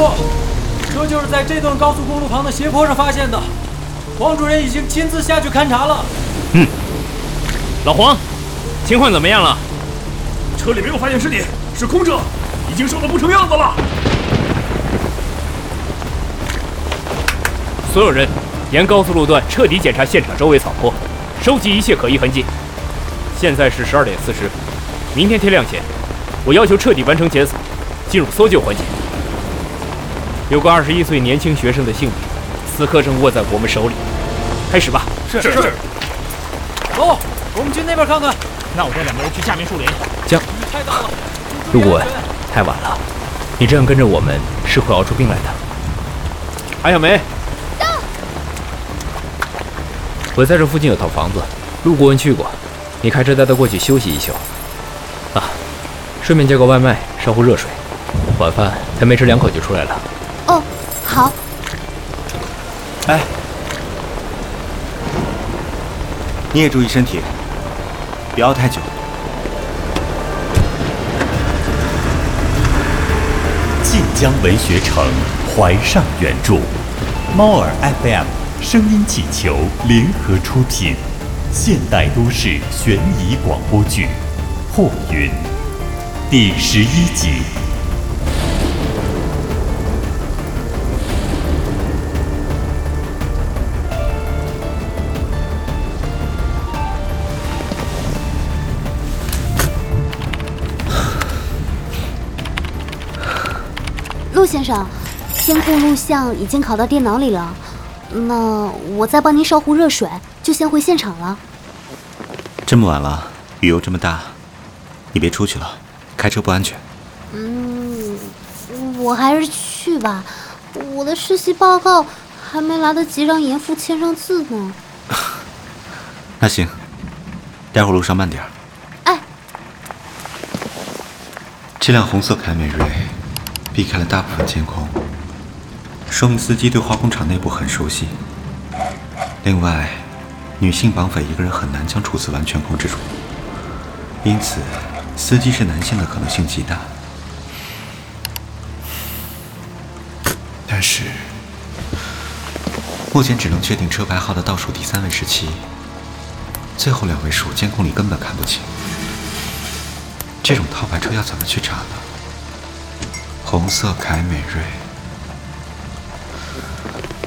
部，这就是在这段高速公路旁的斜坡上发现的。黄主任已经亲自下去勘察了。嗯，老黄，情况怎么样了？车里没有发现尸体，是空车，已经烧得不成样子了。所有人，沿高速路段彻底检查现场周围草坡，收集一切可疑痕迹。现在是十二点四十，明天天亮前，我要求彻底完成检索，进入搜救环节。有个二十一岁年轻学生的性命，此刻正握在我们手里。开始吧。是是是。走，我们去那边看看。那我带两个人去下面树林。江，太大了。陆顾问，太晚了，你这样跟着我们是会熬出病来的。韩小梅。到。我在这附近有套房子，陆顾问去过。你开车带他过去休息一宿，啊，顺便叫个外卖，烧壶热水，晚饭才没吃两口就出来了。哎，你也注意身体，别熬太久。晋江文学城怀上原著，猫耳 FM 声音气球联合出品。现代都市悬疑广播剧《破云》第十一集。先生，监控录像已经拷到电脑里了，那我再帮您烧壶热水。就先回现场了。这么晚了，雨又这么大，你别出去了，开车不安全。嗯，我还是去吧，我的实习报告还没来得及让严父签上字呢。那行，待会儿路上慢点。哎，这辆红色凯美瑞避开了大部分监控，说明司机对化工厂内部很熟悉。另外。女性绑匪一个人很难将处子完全控制住，因此司机是男性的可能性极大。但是目前只能确定车牌号的倒数第三位是七，最后两位数监控里根本看不清。这种套牌车要怎么去查呢？红色凯美瑞，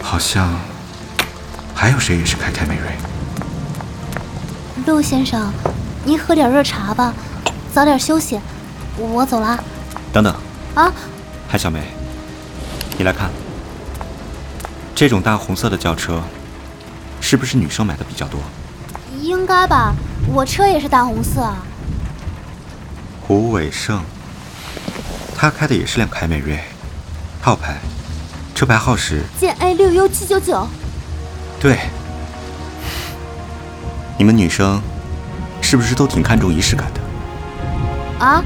好像还有谁也是开凯美瑞。陆先生，您喝点热茶吧，早点休息。我走了。等等。啊，韩小梅，你来看，这种大红色的轿车，是不是女生买的比较多？应该吧，我车也是大红色。胡伟胜，他开的也是辆凯美瑞，套牌，车牌号是建 A 六 U 七九九。对。你们女生是不是都挺看重仪式感的？啊？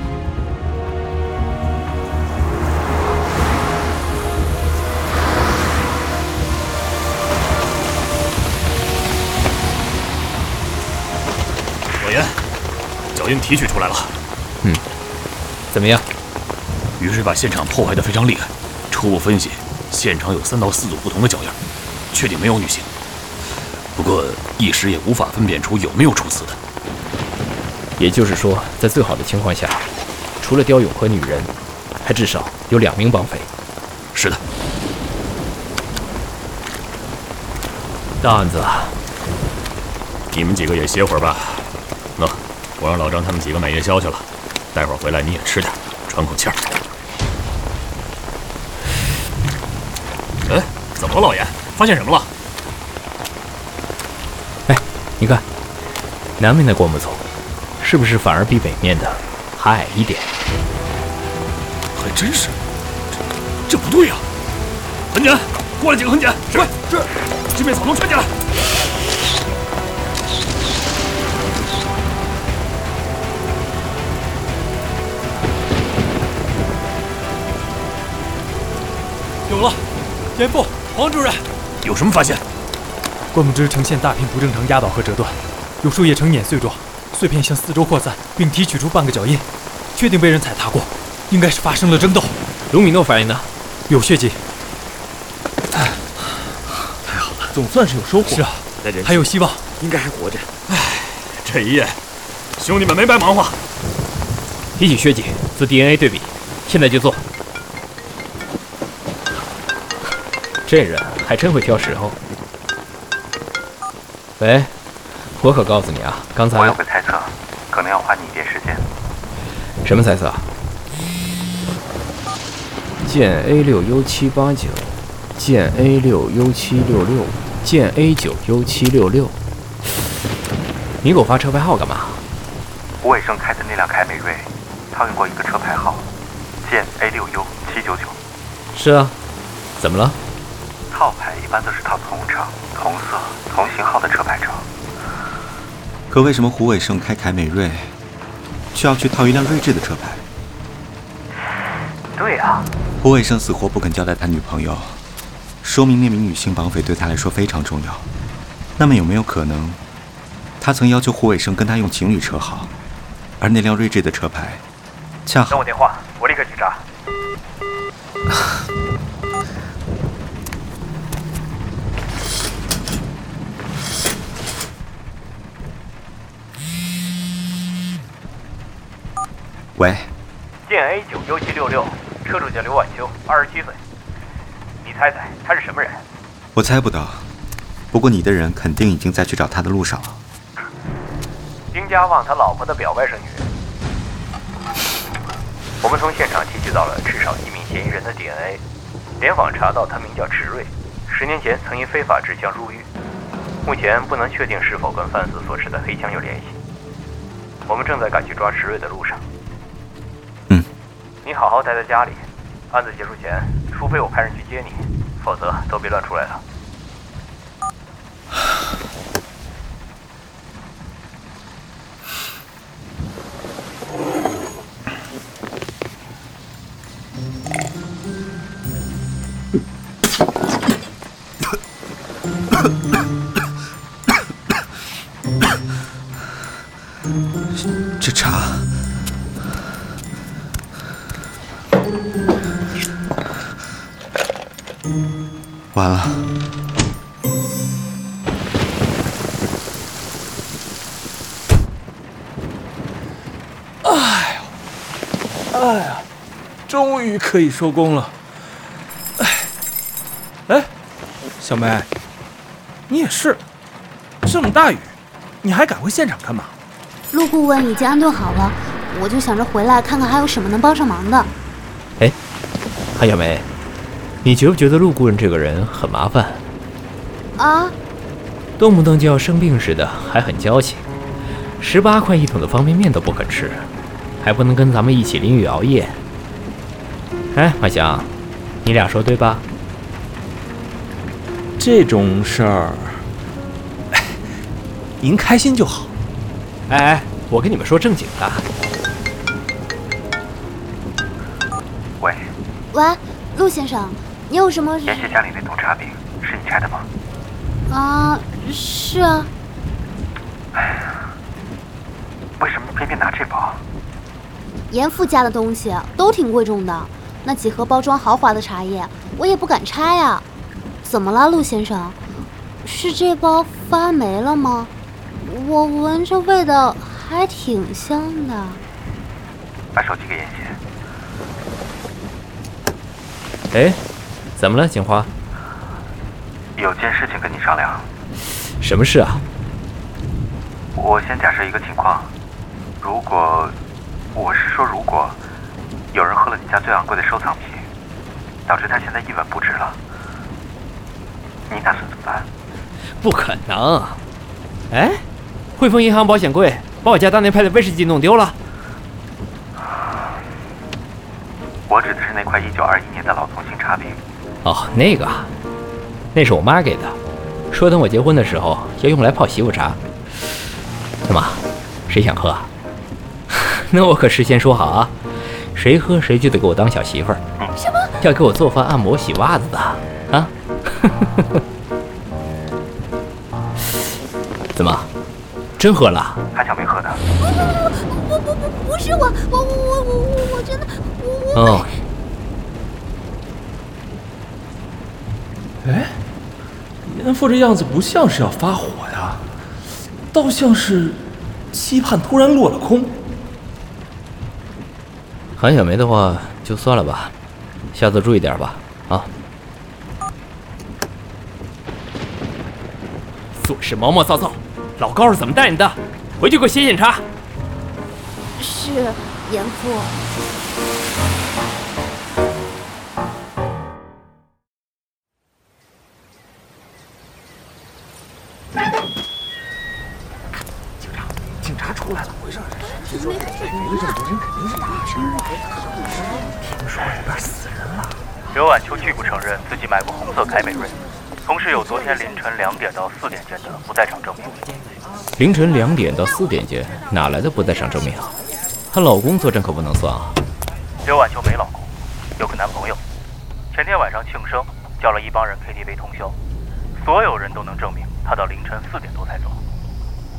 老严，脚印提取出来了。嗯，怎么样？雨水把现场破坏的非常厉害。初步分析，现场有三到四组不同的脚印，确定没有女性。不过一时也无法分辨出有没有处死的。也就是说，在最好的情况下，除了刁勇和女人，还至少有两名绑匪。是的。大案子啊！你们几个也歇会儿吧。喏，我让老张他们几个买夜宵去了，待会儿回来你也吃点，喘口气儿。哎，怎么了，老爷？发现什么了？哎你看，南面的灌木丛，是不是反而比北面的还矮一点？还真是，这这不对呀！痕检，过来几个痕检。是是，这边草丛圈起来。有了，严副，黄主任，有什么发现？灌木枝呈现大片不正常压倒和折断，有树叶呈碾碎状，碎片向四周扩散，并提取出半个脚印，确定被人踩踏过，应该是发生了争斗。卢米诺反应呢？有血迹，太好了总算是有收获。是啊，还有希望。应该还活着。这一夜，兄弟们没白忙活。提取血迹，做 DNA 对比，现在就做。这人还真会挑时候。喂，我可告诉你啊，刚才我有个猜测，可能要花你一点时间。什么猜测？剑 A 六 U 七八九，剑 A 六 U 七六六，剑 A 九 U 七六六。你给我发车牌号干嘛？胡伟生开的那辆凯美瑞，套用过一个车牌号，建 A 六 U 七九九。是啊，怎么了？套牌一般都是套同厂、同色、同型号的车牌照。可为什么胡伟胜开凯美瑞，却要去套一辆睿智的车牌？对啊，胡伟生死活不肯交代他女朋友，说明那名女性绑匪对他来说非常重要。那么有没有可能，他曾要求胡伟生跟他用情侣车号，而那辆睿智的车牌，恰好等我电话，我立刻去查。喂，建 A 九 U 七六六，车主叫刘晚秋，二十七岁。你猜猜他是什么人？我猜不到，不过你的人肯定已经在去找他的路上了。丁家旺他老婆的表外甥女。我们从现场提取到了至少一名嫌疑人的 DNA，联网查到他名叫迟瑞，十年前曾因非法制枪入狱，目前不能确定是否跟贩子所持的黑枪有联系。我们正在赶去抓迟瑞的路上。你好好待在家里，案子结束前，除非我派人去接你，否则都别乱出来了。这茶，完了。哎哎呀，终于可以收工了。哎，哎，小梅，你也是，这么大雨，你还赶回现场干嘛？陆顾问已经安顿好了，我就想着回来看看还有什么能帮上忙的。哎，韩小梅，你觉不觉得陆顾问这个人很麻烦？啊，动不动就要生病似的，还很矫情，十八块一桶的方便面都不肯吃，还不能跟咱们一起淋雨熬夜。哎，马翔，你俩说对吧？这种事儿，哎，您开心就好。哎哎，我跟你们说正经的，喂，喂，陆先生，你有什么？妍希家里那桶茶饼是你拆的吗？啊，是啊，为什么偏偏拿这包？严父家的东西都挺贵重的，那几盒包装豪华的茶叶，我也不敢拆呀。怎么了，陆先生？是这包发霉了吗？我闻着味道还挺香的。把手机给妍希。哎，怎么了，警花？有件事情跟你商量。什么事啊？我先假设一个情况，如果，我是说如果，有人喝了你家最昂贵的收藏品，导致他现在一文不值了，你打算怎么办？不可能！哎，汇丰银行保险柜把我家当年拍的威士忌弄丢了。我指的是那块一九二一年的老同型茶饼。哦，那个啊，那是我妈给的，说等我结婚的时候要用来泡媳妇茶。怎么，谁想喝啊？那我可事先说好啊，谁喝谁就得给我当小媳妇儿。什么？要给我做饭、按摩、洗袜子的啊？怎么，真喝了？还想没喝的。不不不，不是我，我我我我我我真的我我。哦，哎，严父这样子不像是要发火呀，倒像是期盼突然落了空。韩小梅的话就算了吧，下次注意点吧，啊。做事毛毛躁躁，老高是怎么带你的？回去给我写检查。是严父。刘晚秋拒不承认自己买过红色凯美瑞，同时有昨天凌晨两点到四点间的不在场证明。凌晨两点到四点间，哪来的不在场证明啊？她老公作证可不能算啊。刘晚秋没老公，有个男朋友。前天晚上庆生，叫了一帮人 KTV 通宵，所有人都能证明她到凌晨四点多才走。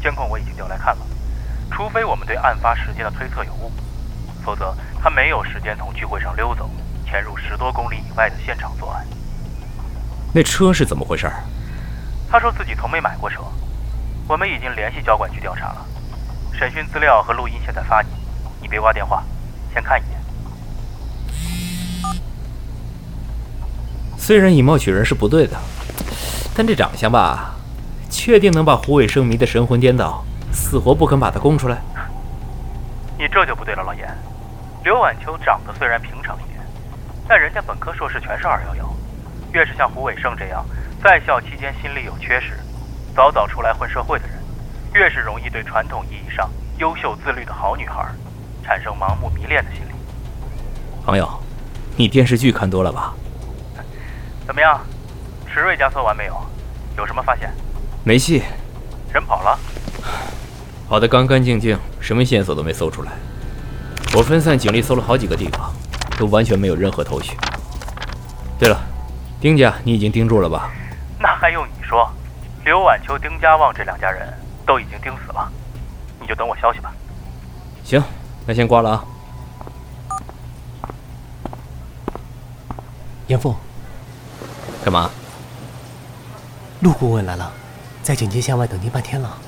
监控我已经调来看了，除非我们对案发时间的推测有误，否则他没有时间从聚会上溜走。潜入十多公里以外的现场作案。那车是怎么回事？他说自己从没买过车。我们已经联系交管局调查了，审讯资料和录音现在发你，你别挂电话，先看一眼。虽然以貌取人是不对的，但这长相吧，确定能把胡伟生迷得神魂颠倒，死活不肯把他供出来？你这就不对了，老严。刘晚秋长得虽然平常一点。但人家本科硕士全是二幺幺，越是像胡伟胜这样在校期间心理有缺失，早早出来混社会的人，越是容易对传统意义上优秀自律的好女孩产生盲目迷恋的心理。朋友，你电视剧看多了吧？怎么样，迟瑞家搜完没有？有什么发现？没戏，人跑了，跑得干干净净，什么线索都没搜出来。我分散警力搜了好几个地方。都完全没有任何头绪。对了，丁家你已经盯住了吧？那还用你说？刘晚秋、丁家旺这两家人都已经盯死了，你就等我消息吧。行，那先挂了啊。严父，干嘛？陆顾问来了，在警戒线外等您半天了。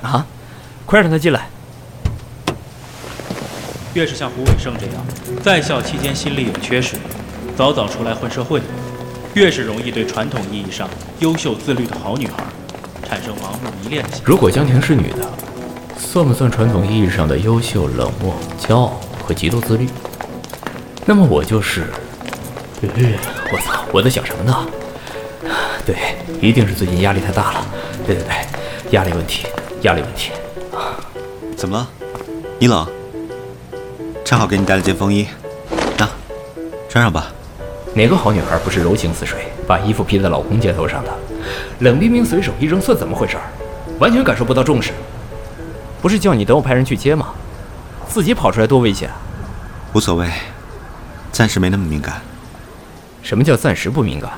啊，快让他进来。越是像胡伟胜这样，在校期间心里有缺失，早早出来混社会的，越是容易对传统意义上优秀自律的好女孩产生盲目迷恋。如果江婷是女的，算不算传统意义上的优秀、冷漠、骄傲和极度自律？那么我就是……我操！我在想什么呢？对，一定是最近压力太大了。对对对，压力问题，压力问题。怎么了？你冷？正好给你带了件风衣，那穿上吧。哪个好女孩不是柔情似水，把衣服披在老公肩头上的？冷冰冰随手一扔，算怎么回事？完全感受不到重视。不是叫你等我派人去接吗？自己跑出来多危险啊。无所谓，暂时没那么敏感。什么叫暂时不敏感？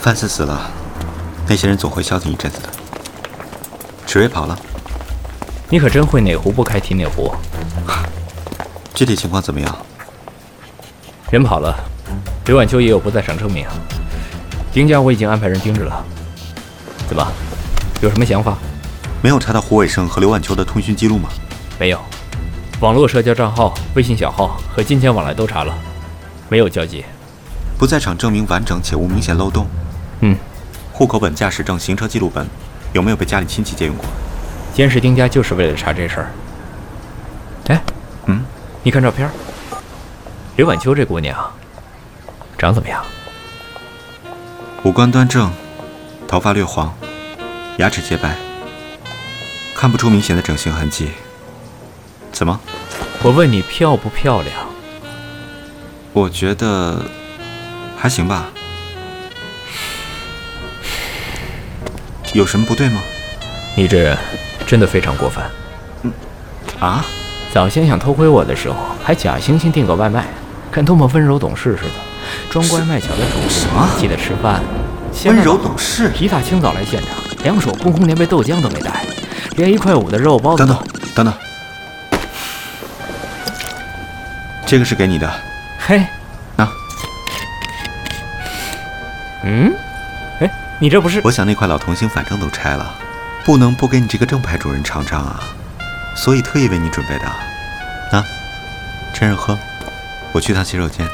范四死了，那些人总会消停一阵子的。池瑞跑了。你可真会哪壶不开提哪壶。具体情况怎么样？人跑了，刘晚秋也有不在场证明。丁家我已经安排人盯着了。怎么，有什么想法？没有查到胡伟胜和刘晚秋的通讯记录吗？没有，网络社交账号、微信小号和金钱往来都查了，没有交集。不在场证明完整且无明显漏洞。嗯。户口本、驾驶证、行车记录本，有没有被家里亲戚借用过？监视丁家就是为了查这事儿。哎，嗯，你看照片，刘晚秋这姑娘长怎么样？五官端正，头发略黄，牙齿洁白，看不出明显的整形痕迹。怎么？我问你漂不漂亮？我觉得还行吧。有什么不对吗？你这人。真的非常过分，嗯，啊，早先想偷窥我的时候，还假惺惺订个外卖，看多么温柔懂事似的，装乖卖巧的主什么？记得吃饭。温柔懂事。一大清早来现场，两手空空，连杯豆浆都没带，连一块五的肉包子。等等，等等，这个是给你的。嘿，那，嗯，哎，你这不是？我想那块老铜星反正都拆了，不能不给你这个正牌主人尝尝啊，所以特意为你准备的。啊，趁热喝。我去趟洗手间。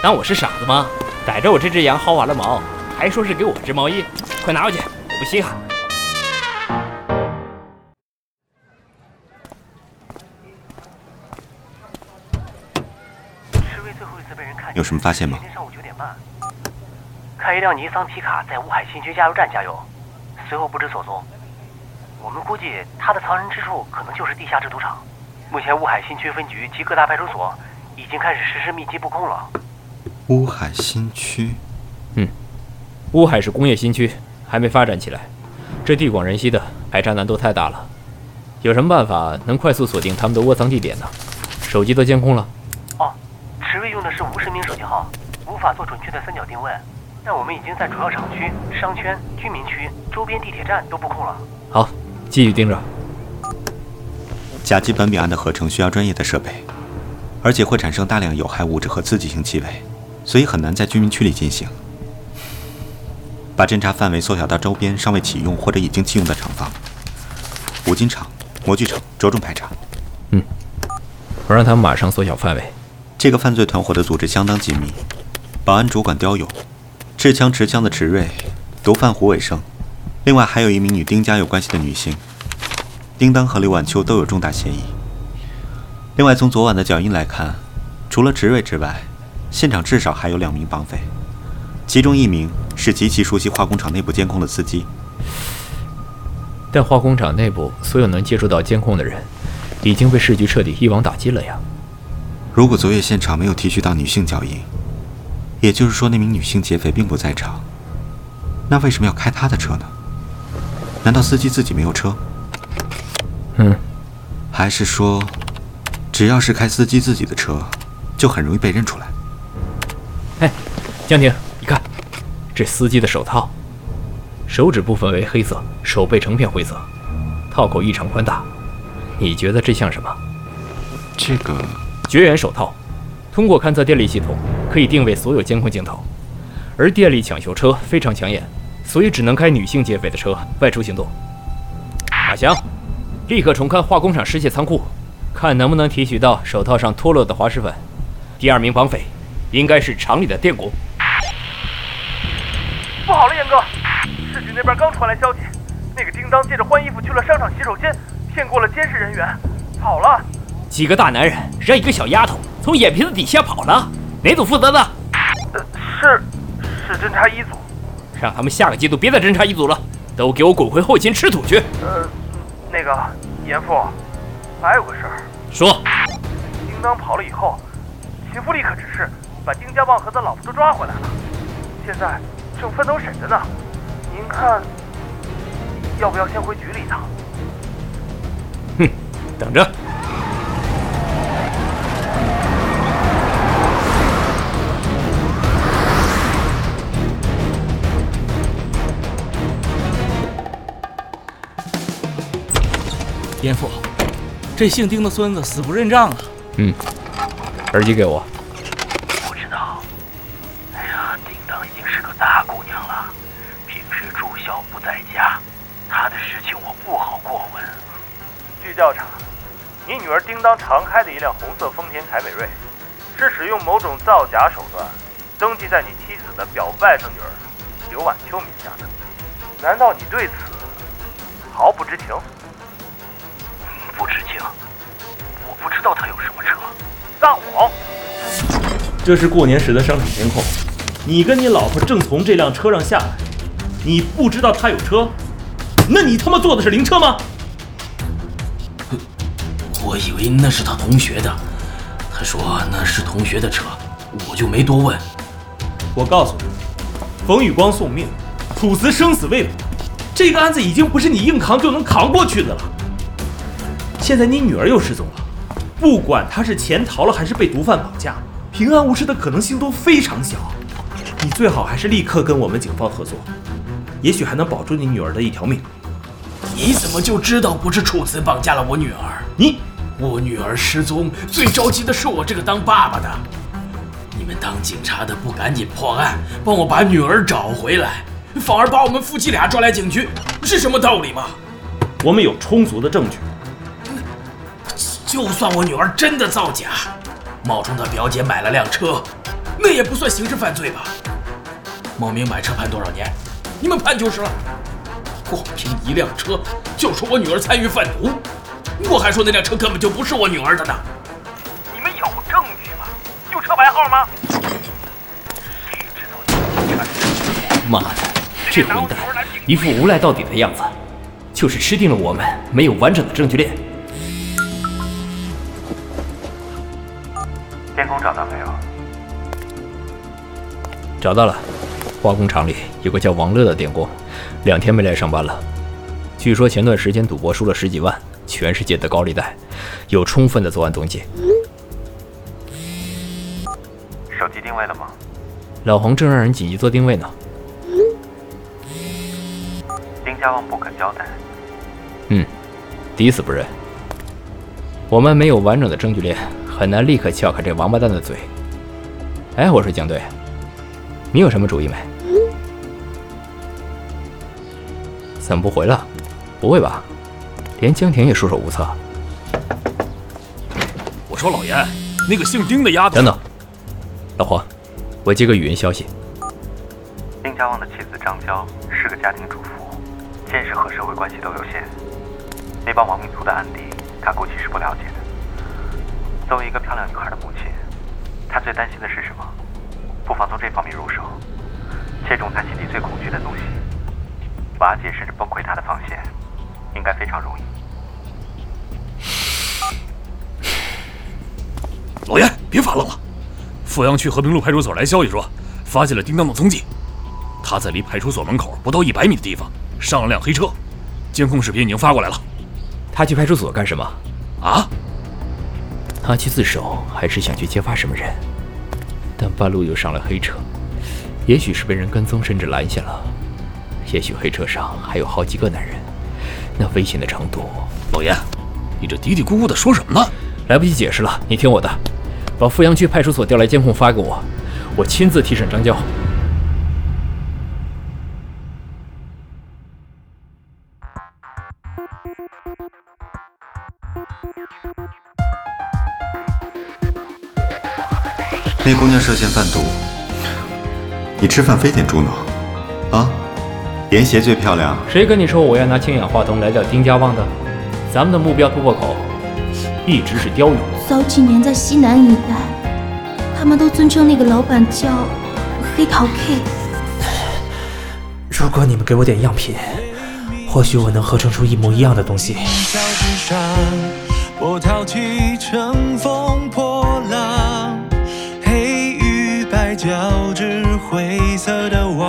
当我是傻子吗？逮着我这只羊薅完了毛，还说是给我织毛衣，快拿回去，我不稀罕。赤卫最后一次被人看有什么发现吗？今天上午九点半，看一辆尼桑皮卡在乌海新区加油站加油，随后不知所踪。我们估计他的藏身之处可能就是地下制毒厂。目前乌海新区分局及各大派出所已经开始实施密集布控了。乌海新区，嗯，乌海是工业新区，还没发展起来，这地广人稀的，排查难度太大了。有什么办法能快速锁定他们的窝藏地点呢？手机都监控了。哦，池卫用的是无实名手机号，无法做准确的三角定位。但我们已经在主要厂区、商圈、居民区、周边地铁站都布控了。好，继续盯着。甲基苯丙胺的合成需要专业的设备，而且会产生大量有害物质和刺激性气味，所以很难在居民区里进行。把侦查范围缩小到周边尚未启用或者已经启用的厂房、五金厂、模具厂，着重排查。嗯，我让他们马上缩小范围。这个犯罪团伙的组织相当紧密，保安主管刁勇，持枪持枪的池瑞，毒贩胡伟生，另外还有一名与丁家有关系的女性。丁当和刘晚秋都有重大嫌疑。另外，从昨晚的脚印来看，除了池瑞之外，现场至少还有两名绑匪，其中一名是极其熟悉化工厂内部监控的司机。但化工厂内部所有能接触到监控的人，已经被市局彻底一网打尽了呀。如果昨夜现场没有提取到女性脚印，也就是说那名女性劫匪并不在场，那为什么要开他的车呢？难道司机自己没有车？嗯，还是说，只要是开司机自己的车，就很容易被认出来？哎，江婷，你看，这司机的手套，手指部分为黑色，手背成片灰色，套口异常宽大，你觉得这像什么？这个绝缘手套，通过勘测电力系统可以定位所有监控镜头，而电力抢修车非常抢眼，所以只能开女性劫匪的车外出行动。马翔。立刻重勘化工厂失窃仓库，看能不能提取到手套上脱落的滑石粉。第二名绑匪应该是厂里的电工。不好了，严哥，市局那边刚传来消息，那个叮当借着换衣服去了商场洗手间，骗过了监视人员，跑了。几个大男人让一个小丫头从眼皮子底下跑了，哪组负责的？呃，是，是侦查一组。让他们下个季度别再侦察一组了，都给我滚回后勤吃土去。呃。那个严父，还有个事儿。说。叮当跑了以后，秦父立刻指示把丁家旺和他老婆都抓回来了，现在正分头审着呢。您看，要不要先回局里一趟？哼，等着。严父，这姓丁的孙子死不认账啊！嗯，耳机给我。不知道。哎呀，叮当已经是个大姑娘了，平时住校不在家，她的事情我不好过问。据调查，你女儿叮当常开的一辆红色丰田凯美瑞，是使用某种造假手段登记在你妻子的表外甥女儿刘晚秋名下的。难道你对此毫不知情？不知情，我不知道他有什么车。撒谎！这是过年时的商场监控，你跟你老婆正从这辆车上下来，你不知道他有车？那你他妈坐的是灵车吗？我以为那是他同学的，他说那是同学的车，我就没多问。我告诉你，冯宇光送命，楚辞生死未卜，这个案子已经不是你硬扛就能扛过去的了。现在你女儿又失踪了，不管她是潜逃了还是被毒贩绑架，平安无事的可能性都非常小。你最好还是立刻跟我们警方合作，也许还能保住你女儿的一条命。你怎么就知道不是楚辞绑架了我女儿？你，我女儿失踪，最着急的是我这个当爸爸的。你们当警察的不赶紧破案，帮我把女儿找回来，反而把我们夫妻俩抓来警局，是什么道理吗？我们有充足的证据。就算我女儿真的造假，冒充她表姐买了辆车，那也不算刑事犯罪吧？冒名买车判多少年？你们判就是了。光凭一辆车就说我女儿参与贩毒，我还说那辆车根本就不是我女儿的呢。你们有证据吗？有车牌号吗？妈的，这混蛋一副无赖到底的样子，就是吃定了我们没有完整的证据链。找到了，化工厂里有个叫王乐的电工，两天没来上班了。据说前段时间赌博输了十几万，全世界的高利贷，有充分的作案动机。手机定位了吗？老黄正让人紧急做定位呢。丁家旺不肯交代。嗯，抵死不认。我们没有完整的证据链，很难立刻撬开这王八蛋的嘴。哎，我说江队，你有什么主意没？怎么不回了？不会吧？连江田也束手无策。我说老严，那个姓丁的丫头……等等，老黄，我接个语音消息。丁家旺的妻子张娇是个家庭主妇，见识和社会关系都有限。那帮亡命徒的案底，她估计是不了解的。作为一个漂亮女孩的母亲，她最担心的是什么？不妨从这方面入手，切中他心里最恐惧的东西，瓦解甚至崩溃他的防线，应该非常容易。老严，别发愣了！富阳区和平路派出所来消息说，发现了叮当的踪迹。他在离派出所门口不到一百米的地方上了辆黑车，监控视频已经发过来了。他去派出所干什么？啊？他去自首，还是想去揭发什么人？但半路又上了黑车，也许是被人跟踪，甚至拦下了。也许黑车上还有好几个男人，那危险的程度……老爷，你这嘀嘀咕咕的说什么呢？来不及解释了，你听我的，把富阳区派出所调来监控发给我，我亲自提审张娇。那姑娘涉嫌贩毒，你吃饭非点猪脑啊？盐鞋最漂亮。谁跟你说我要拿氢氧化铜来钓丁家旺的？咱们的目标突破口一直是雕勇。早几年在西南一带，他们都尊称那个老板叫黑桃 K。如果你们给我点样品，或许我能合成出一模一样的东西。交织，灰色的网，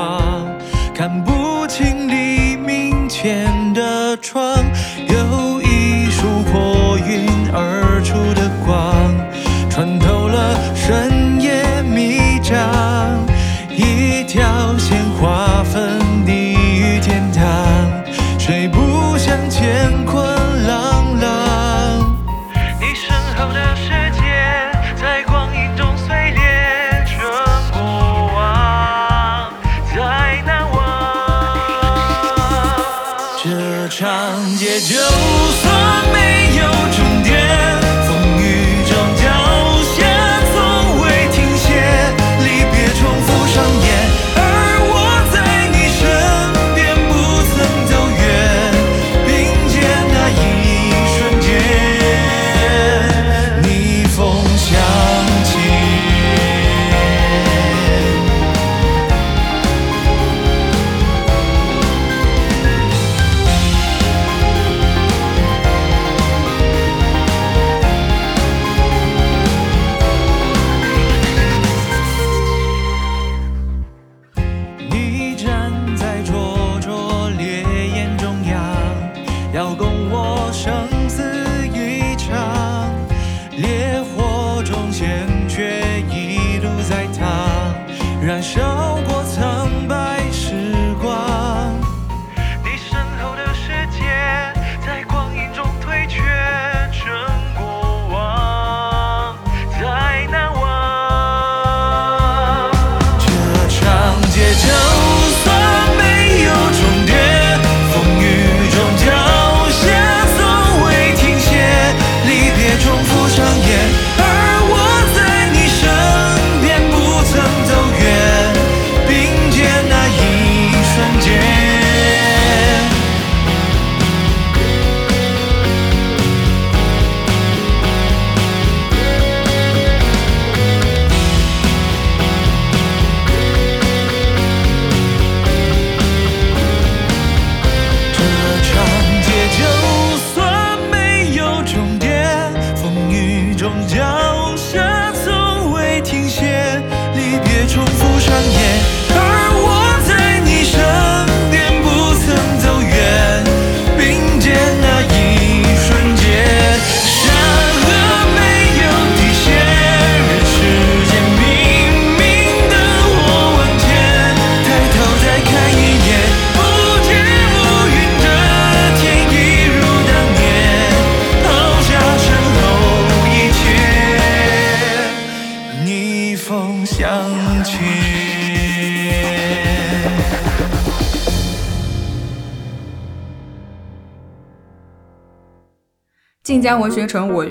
晋江文学城我，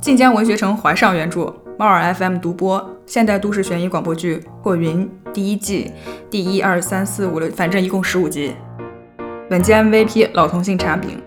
晋江文学城怀上原著，猫耳 FM 独播，现代都市悬疑广播剧《过云》第一季第一二三四五六，反正一共十五集。本期 MVP 老同性茶饼。